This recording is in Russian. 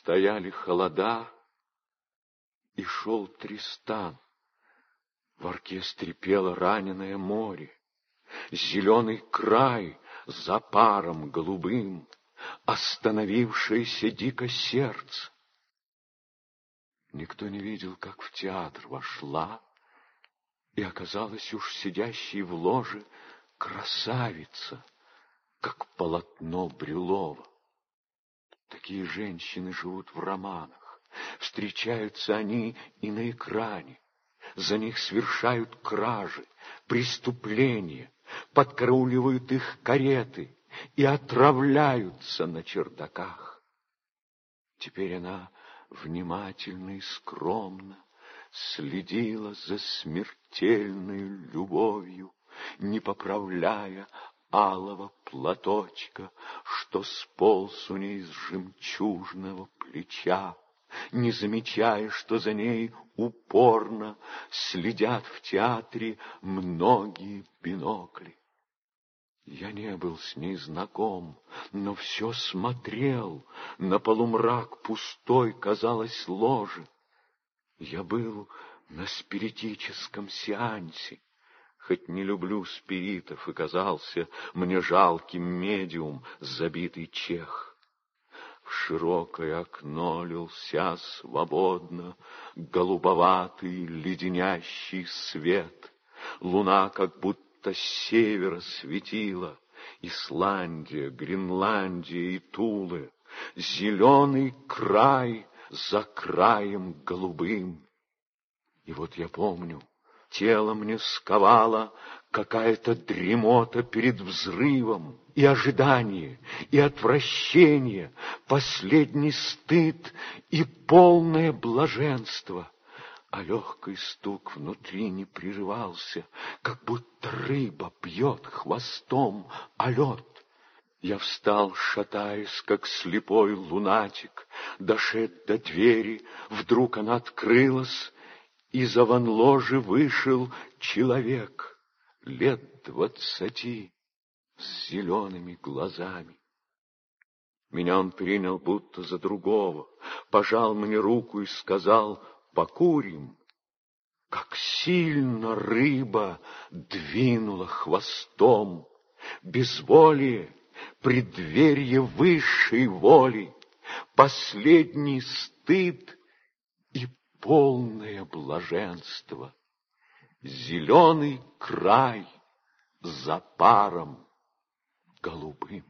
Стояли холода, и шел Тристан. В оркестре пело раненое море, Зеленый край за паром голубым, Остановившееся дико сердце. Никто не видел, как в театр вошла И оказалась уж сидящей в ложе красавица, Как полотно Брюлова. Такие женщины живут в романах. Встречаются они и на экране. За них совершают кражи, преступления, подкарауливают их кареты и отравляются на чердаках. Теперь она внимательно и скромно следила за смертельной любовью, не поправляя алого платочка, что сполз у ней с жемчужного плеча, не замечая, что за ней упорно следят в театре многие бинокли. Я не был с ней знаком, но все смотрел, на полумрак пустой казалось ложе. Я был на спиритическом сеансе, Хоть не люблю спиритов, и казался мне жалким медиум, забитый чех. В широкое окно лился свободно голубоватый леденящий свет. Луна как будто с севера светила, Исландия, Гренландия и Тулы, Зеленый край за краем голубым. И вот я помню, Тело мне сковало какая-то дремота перед взрывом, и ожидание, и отвращение, последний стыд и полное блаженство. А легкий стук внутри не прерывался, как будто рыба бьет хвостом о лед. Я встал, шатаясь, как слепой лунатик, дошед до двери, вдруг она открылась, из аванложи вышел человек лет двадцати с зелеными глазами. Меня он принял будто за другого, пожал мне руку и сказал «покурим». Как сильно рыба двинула хвостом, Безволие, преддверие высшей воли, Последний стыд полное блаженство, зеленый край за паром голубым.